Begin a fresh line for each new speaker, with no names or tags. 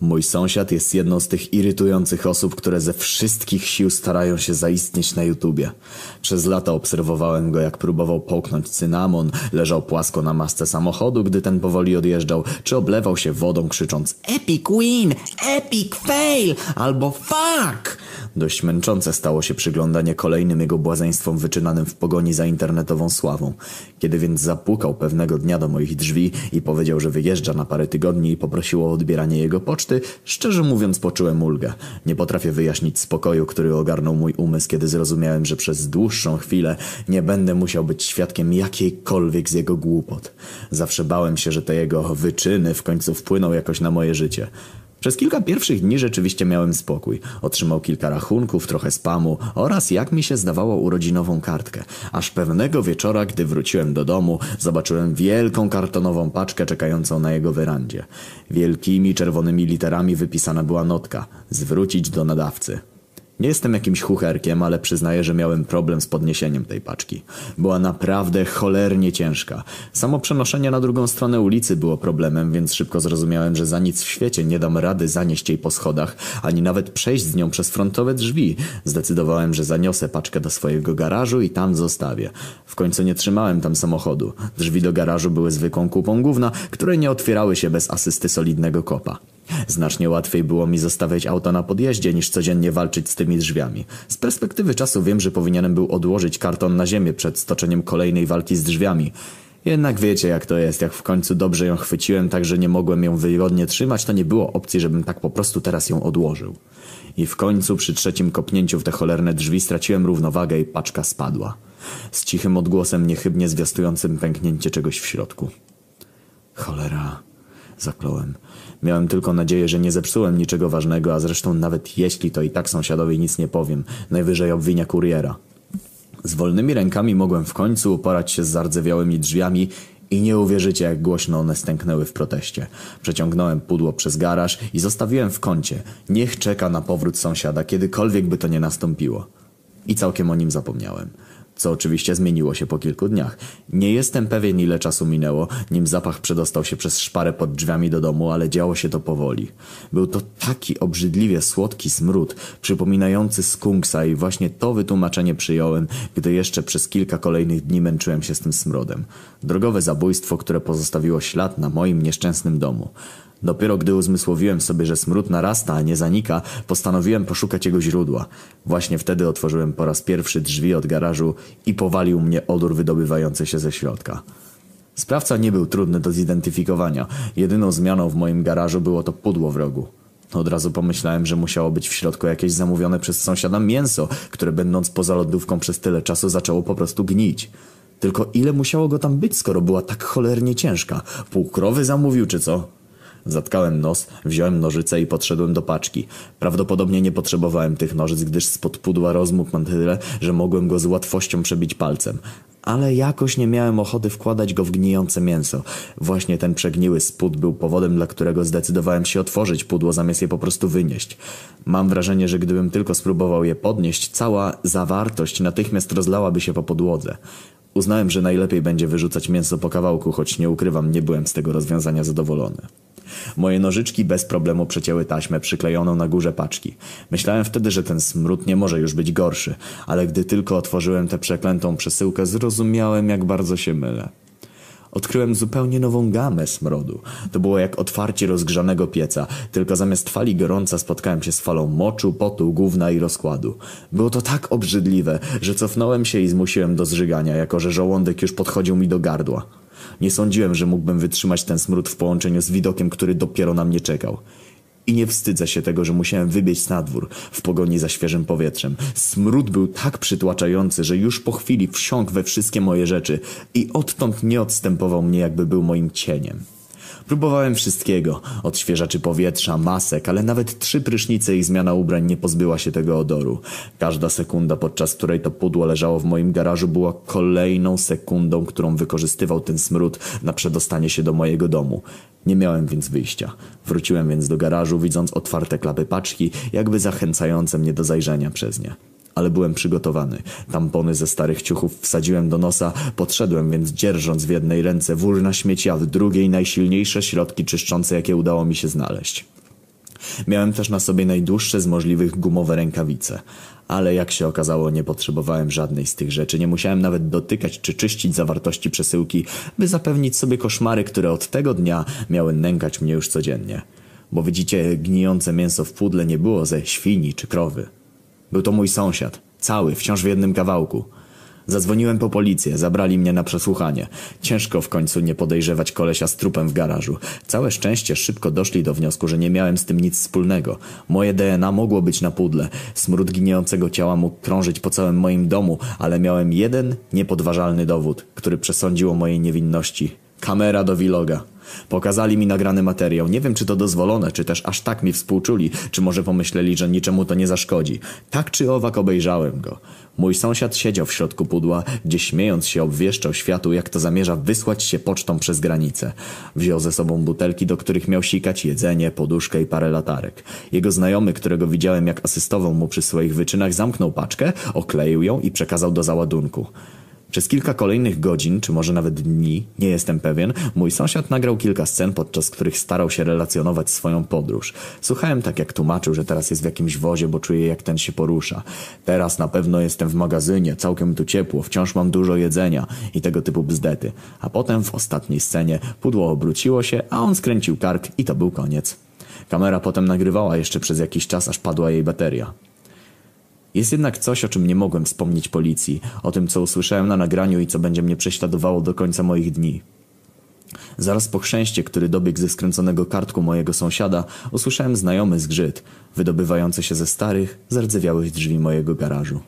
Mój sąsiad jest jedną z tych irytujących osób, które ze wszystkich sił starają się zaistnieć na YouTubie. Przez lata obserwowałem go, jak próbował połknąć cynamon, leżał płasko na masce samochodu, gdy ten powoli odjeżdżał, czy oblewał się wodą krzycząc Epic win! Epic fail! albo fuck! Dość męczące stało się przyglądanie kolejnym jego błazeństwom wyczynanym w pogoni za internetową sławą. Kiedy więc zapukał pewnego dnia do moich drzwi i powiedział, że wyjeżdża na parę tygodni i poprosił o odbieranie jego poczty, szczerze mówiąc poczułem ulgę. Nie potrafię wyjaśnić spokoju, który ogarnął mój umysł, kiedy zrozumiałem, że przez dłuższą chwilę nie będę musiał być świadkiem jakiejkolwiek z jego głupot. Zawsze bałem się, że te jego wyczyny w końcu wpłyną jakoś na moje życie. Przez kilka pierwszych dni rzeczywiście miałem spokój. Otrzymał kilka rachunków, trochę spamu oraz, jak mi się zdawało, urodzinową kartkę. Aż pewnego wieczora, gdy wróciłem do domu, zobaczyłem wielką kartonową paczkę czekającą na jego werandzie. Wielkimi czerwonymi literami wypisana była notka. Zwrócić do nadawcy. Nie jestem jakimś chucherkiem, ale przyznaję, że miałem problem z podniesieniem tej paczki. Była naprawdę cholernie ciężka. Samo przenoszenie na drugą stronę ulicy było problemem, więc szybko zrozumiałem, że za nic w świecie nie dam rady zanieść jej po schodach, ani nawet przejść z nią przez frontowe drzwi. Zdecydowałem, że zaniosę paczkę do swojego garażu i tam zostawię. W końcu nie trzymałem tam samochodu. Drzwi do garażu były zwykłą kupą gówna, które nie otwierały się bez asysty solidnego kopa. Znacznie łatwiej było mi zostawiać auto na podjeździe niż codziennie walczyć z tymi drzwiami. Z perspektywy czasu wiem, że powinienem był odłożyć karton na ziemię przed stoczeniem kolejnej walki z drzwiami. Jednak wiecie jak to jest, jak w końcu dobrze ją chwyciłem tak, że nie mogłem ją wygodnie trzymać, to nie było opcji, żebym tak po prostu teraz ją odłożył. I w końcu przy trzecim kopnięciu w te cholerne drzwi straciłem równowagę i paczka spadła. Z cichym odgłosem niechybnie zwiastującym pęknięcie czegoś w środku. Cholera zakląłem. Miałem tylko nadzieję, że nie zepsułem niczego ważnego, a zresztą nawet jeśli, to i tak sąsiadowi nic nie powiem. Najwyżej obwinia kuriera. Z wolnymi rękami mogłem w końcu uporać się z zardzewiałymi drzwiami i nie uwierzycie, jak głośno one stęknęły w proteście. Przeciągnąłem pudło przez garaż i zostawiłem w kącie. Niech czeka na powrót sąsiada, kiedykolwiek by to nie nastąpiło. I całkiem o nim zapomniałem co oczywiście zmieniło się po kilku dniach. Nie jestem pewien ile czasu minęło, nim zapach przedostał się przez szparę pod drzwiami do domu, ale działo się to powoli. Był to taki obrzydliwie słodki smród, przypominający skunksa i właśnie to wytłumaczenie przyjąłem, gdy jeszcze przez kilka kolejnych dni męczyłem się z tym smrodem. Drogowe zabójstwo, które pozostawiło ślad na moim nieszczęsnym domu. Dopiero gdy uzmysłowiłem sobie, że smród narasta, a nie zanika, postanowiłem poszukać jego źródła. Właśnie wtedy otworzyłem po raz pierwszy drzwi od garażu i powalił mnie odór wydobywający się ze środka. Sprawca nie był trudny do zidentyfikowania. Jedyną zmianą w moim garażu było to pudło w rogu. Od razu pomyślałem, że musiało być w środku jakieś zamówione przez sąsiada mięso, które będąc poza lodówką przez tyle czasu zaczęło po prostu gnić. Tylko ile musiało go tam być, skoro była tak cholernie ciężka? Pół krowy zamówił, czy co? Zatkałem nos, wziąłem nożyce i podszedłem do paczki. Prawdopodobnie nie potrzebowałem tych nożyc, gdyż spod pudła rozmógł man tyle, że mogłem go z łatwością przebić palcem. Ale jakoś nie miałem ochoty wkładać go w gnijące mięso. Właśnie ten przegniły spód był powodem, dla którego zdecydowałem się otworzyć pudło, zamiast je po prostu wynieść. Mam wrażenie, że gdybym tylko spróbował je podnieść, cała zawartość natychmiast rozlałaby się po podłodze. Uznałem, że najlepiej będzie wyrzucać mięso po kawałku, choć nie ukrywam, nie byłem z tego rozwiązania zadowolony. Moje nożyczki bez problemu przecięły taśmę przyklejoną na górze paczki. Myślałem wtedy, że ten smród nie może już być gorszy, ale gdy tylko otworzyłem tę przeklętą przesyłkę, zrozumiałem, jak bardzo się mylę. Odkryłem zupełnie nową gamę smrodu. To było jak otwarcie rozgrzanego pieca, tylko zamiast fali gorąca spotkałem się z falą moczu, potu, gówna i rozkładu. Było to tak obrzydliwe, że cofnąłem się i zmusiłem do zżygania, jako że żołądek już podchodził mi do gardła. Nie sądziłem, że mógłbym wytrzymać ten smród w połączeniu z widokiem, który dopiero na mnie czekał. I nie wstydzę się tego, że musiałem wybiec na dwór w pogoni za świeżym powietrzem. Smród był tak przytłaczający, że już po chwili wsiąkł we wszystkie moje rzeczy i odtąd nie odstępował mnie, jakby był moim cieniem. Próbowałem wszystkiego. Odświeżaczy powietrza, masek, ale nawet trzy prysznice i zmiana ubrań nie pozbyła się tego odoru. Każda sekunda, podczas której to pudło leżało w moim garażu, była kolejną sekundą, którą wykorzystywał ten smród na przedostanie się do mojego domu. Nie miałem więc wyjścia. Wróciłem więc do garażu, widząc otwarte klapy paczki, jakby zachęcające mnie do zajrzenia przez nie ale byłem przygotowany. Tampony ze starych ciuchów wsadziłem do nosa, podszedłem więc dzierżąc w jednej ręce wór na śmieci, a w drugiej najsilniejsze środki czyszczące, jakie udało mi się znaleźć. Miałem też na sobie najdłuższe z możliwych gumowe rękawice. Ale jak się okazało, nie potrzebowałem żadnej z tych rzeczy. Nie musiałem nawet dotykać czy czyścić zawartości przesyłki, by zapewnić sobie koszmary, które od tego dnia miały nękać mnie już codziennie. Bo widzicie, gnijące mięso w pudle nie było ze świni czy krowy. Był to mój sąsiad, cały, wciąż w jednym kawałku. Zadzwoniłem po policję, zabrali mnie na przesłuchanie. Ciężko w końcu nie podejrzewać kolesia z trupem w garażu. Całe szczęście szybko doszli do wniosku, że nie miałem z tym nic wspólnego. Moje DNA mogło być na pudle. Smród giniącego ciała mógł krążyć po całym moim domu, ale miałem jeden niepodważalny dowód, który przesądził o mojej niewinności. Kamera do vloga. Pokazali mi nagrany materiał. Nie wiem, czy to dozwolone, czy też aż tak mi współczuli, czy może pomyśleli, że niczemu to nie zaszkodzi. Tak czy owak obejrzałem go. Mój sąsiad siedział w środku pudła, gdzie śmiejąc się obwieszczał światu, jak to zamierza wysłać się pocztą przez granicę. Wziął ze sobą butelki, do których miał sikać jedzenie, poduszkę i parę latarek. Jego znajomy, którego widziałem jak asystował mu przy swoich wyczynach, zamknął paczkę, okleił ją i przekazał do załadunku. Przez kilka kolejnych godzin, czy może nawet dni, nie jestem pewien, mój sąsiad nagrał kilka scen, podczas których starał się relacjonować swoją podróż. Słuchałem tak, jak tłumaczył, że teraz jest w jakimś wozie, bo czuję, jak ten się porusza. Teraz na pewno jestem w magazynie, całkiem tu ciepło, wciąż mam dużo jedzenia i tego typu bzdety. A potem w ostatniej scenie pudło obróciło się, a on skręcił kark i to był koniec. Kamera potem nagrywała jeszcze przez jakiś czas, aż padła jej bateria. Jest jednak coś, o czym nie mogłem wspomnieć policji, o tym, co usłyszałem na nagraniu i co będzie mnie prześladowało do końca moich dni. Zaraz po chrzęście, który dobiegł ze skręconego kartku mojego sąsiada, usłyszałem znajomy zgrzyt, wydobywający się ze starych, zardzewiałych drzwi mojego garażu.